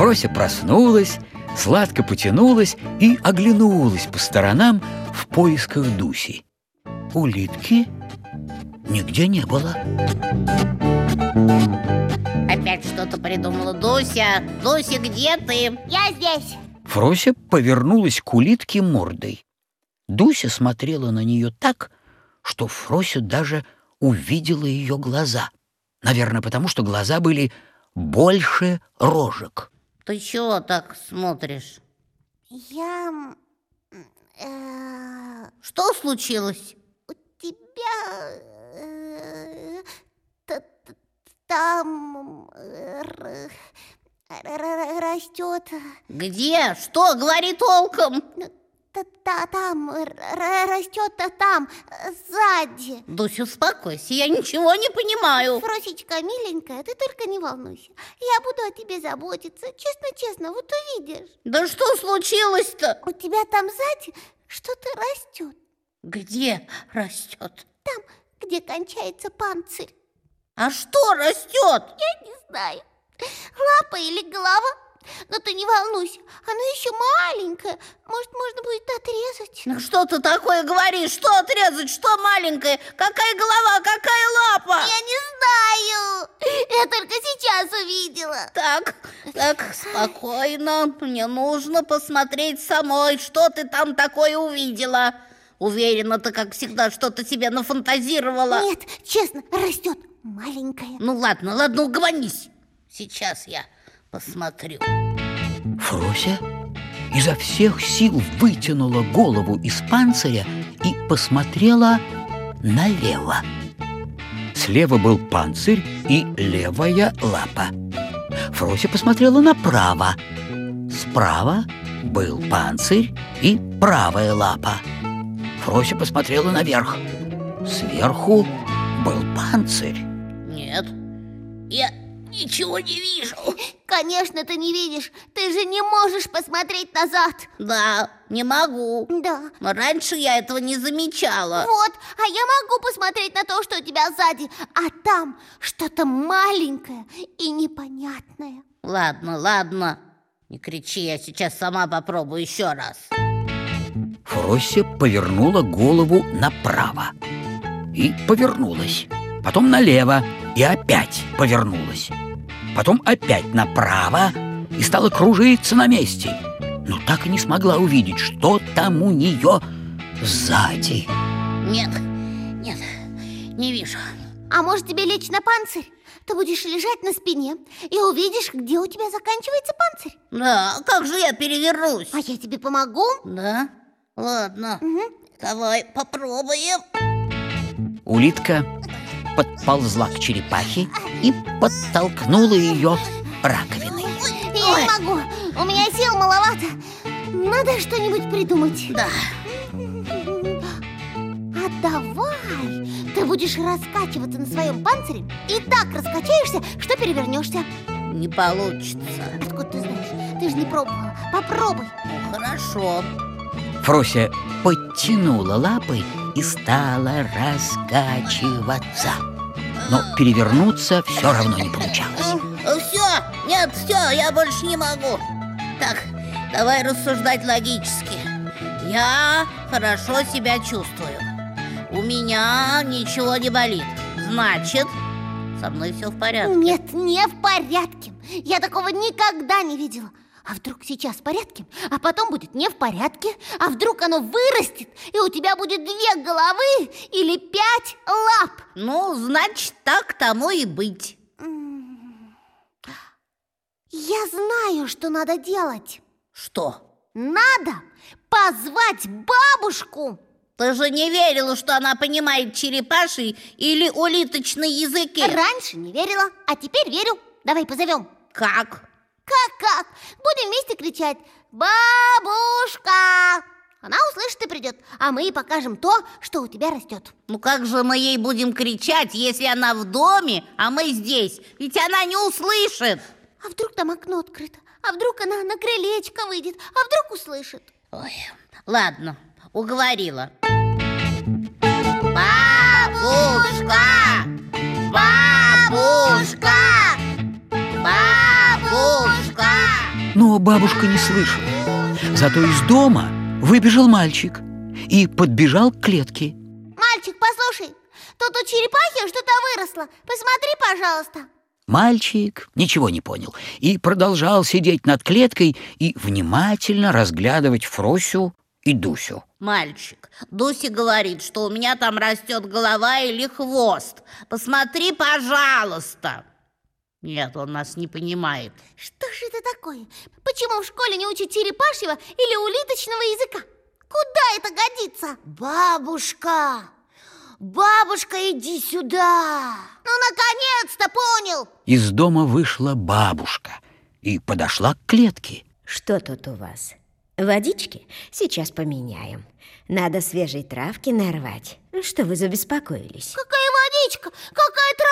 Фрося проснулась, сладко потянулась и оглянулась по сторонам в поисках Дуси. Улитки нигде не было. Опять что-то придумала Дуся. Дуся, где ты? Я здесь. Фрося повернулась к улитке мордой. Дуся смотрела на нее так, что Фрося даже увидела ее глаза. Наверное, потому что глаза были больше рожек. Ты чего так смотришь? Я... э, Что случилось? у тебя... э, там... э, растет... Где? Что? Говори толком. Та- Там... растет там... э, сзади. Дуся, успокойся, я ничего не понимаю. Фросечка, миленькая, ты только не волнуйся. Я буду о тебе заботиться. Честно-честно, вот увидишь. Да что случилось-то? У тебя там сзади что-то растет. Где растет? Там, где кончается панцирь. А что растет? Я не знаю, лапа или голова. Но ты не волнуйся, она еще маленькая. Может, можно будет отрезать? Ну что ты такое говоришь? Что отрезать? Что маленькое? Какая голова? Какая лапа? Я не знаю. Я только сейчас увидела. Так, так, спокойно. Мне нужно посмотреть самой, что ты там такое увидела. Уверена, ты, как всегда, что-то себе нафантазировала. Нет, честно, растет маленькая. Ну ладно, ладно, угомонись. Сейчас я посмотрю. Фрося изо всех сил вытянула голову из панциря и посмотрела налево. Слева был панцирь и левая лапа. Фрося посмотрела направо. Справа был панцирь и правая лапа. Фрося посмотрела наверх. Сверху был панцирь. Нет, я ничего не вижу. Конечно, ты не видишь. Ты же не можешь посмотреть назад. Да, не могу. Да. Но раньше я этого не замечала. Вот, а я могу посмотреть на то, что у тебя сзади, а там что-то маленькое и непонятное. Ладно, ладно. Не кричи, я сейчас сама попробую еще раз. Фрося повернула голову направо и повернулась. Потом налево и опять повернулась. Потом опять направо и стала кружиться на месте. Но так и не смогла увидеть, что там у нее сзади. Нет, нет, не вижу. А может тебе лечь на панцирь? Ты будешь лежать на спине и увидишь, где у тебя заканчивается панцирь. Да, как же я перевернусь? А я тебе помогу. Да? Ладно, давай попробуем. Улитка подползла к черепахе и подтолкнула ее раковиной. Я не могу, у меня сил маловато. Надо что-нибудь придумать. Да, А давай ты будешь раскачиваться на своем панцире и так раскачаешься, что перевернешься. не получится. Откуда ты знаешь? Ты же не пробовала. Попробуй. Ну, хорошо. Фрося подтянула лапы и стала раскачиваться. Но перевернуться все равно не получалось. Все, нет, все, я больше не могу. Так, давай рассуждать логически. Я хорошо себя чувствую. У меня ничего не болит. Значит, со мной все в порядке. Нет, не в порядке. Я такого никогда не видела. А вдруг сейчас в порядке, а потом будет не в порядке? А вдруг оно вырастет, и у тебя будет две головы или пять лап? Ну, значит, так тому и быть. Я знаю, что надо делать. Что? Надо позвать бабушку. Ты же не верила, что она понимает черепаший или улиточный языки? Раньше не верила, а теперь верю. Давай позовем. Как? Как-как? Будем вместе кричать «Бабушка!» Она услышит и придет, а мы ей покажем то, что у тебя растет. Ну как же мы ей будем кричать, если она в доме, а мы здесь? Ведь она не услышит. А вдруг там окно открыто? А вдруг она на крылечко выйдет? А вдруг услышит? Ой, ладно, уговорила. Бабушка! Бабушка! Остального бабушка не слышала. Зато из дома выбежал мальчик и подбежал к клетке. Мальчик, послушай, тут у черепахи что-то выросло. Посмотри, пожалуйста. Мальчик ничего не понял и продолжал сидеть над клеткой и внимательно разглядывать Фросю и Дусю. Мальчик, Дуси говорит, что у меня там растет голова или хвост. Посмотри, пожалуйста. Нет, он нас не понимает. Что же это такое? Почему в школе не учат черепашьего или улиточного языка? Куда это годится? Бабушка! Бабушка, иди сюда! Ну, наконец-то понял! Из дома вышла бабушка и подошла к клетке. Что тут у вас? Водички? Сейчас поменяем. Надо свежей травки нарвать. Что вы забеспокоились? Какая водичка? Какая травка?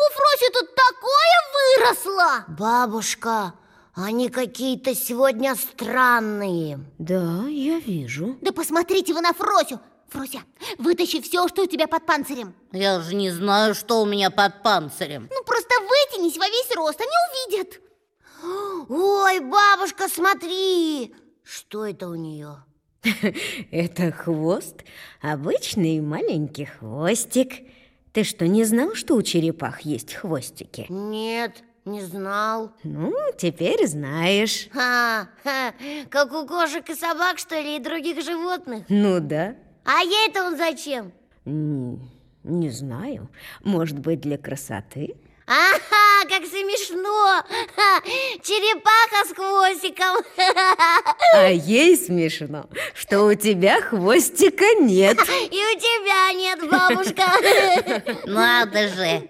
У Фроси тут такое выросло! Бабушка, они какие-то сегодня странные. Да, я вижу. Да посмотрите вы на Фросю! Фрося, вытащи все, что у тебя под панцирем. Я же не знаю, что у меня под панцирем. Ну, просто вытянись во весь рост, они увидят. Ой, бабушка, смотри! Что это у нее? Это хвост, обычный маленький хвостик. Ты что, не знал, что у черепах есть хвостики? Нет, не знал. Ну, теперь знаешь. Ха, ха, как у кошек и собак, что ли, и других животных. Ну да. А ей это он зачем? М, Не знаю. Может быть, для красоты? Ага, как смешно! Ха, черепаха с хвостиком. А ей смешно, что у тебя хвостика нет. И у тебя нет, бабушка. Надо же!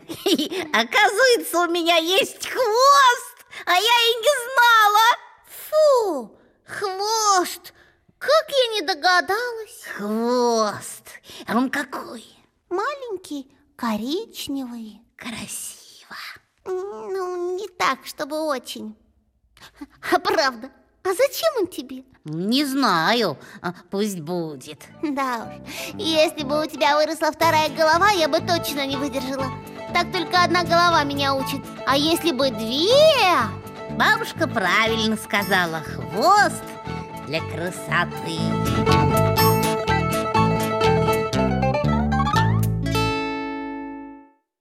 Оказывается, у меня есть хвост, а я и не знала. Фу, хвост! Как я не догадалась. Хвост. А он какой? Маленький, коричневый. Красиво. Ну, не так, чтобы очень. А правда, а зачем он тебе? Не знаю. А, Пусть будет. Да уж, если бы у тебя выросла вторая голова, я бы точно не выдержала. Так только одна голова меня учит. А если бы две? Бабушка правильно сказала. Хвост для красоты.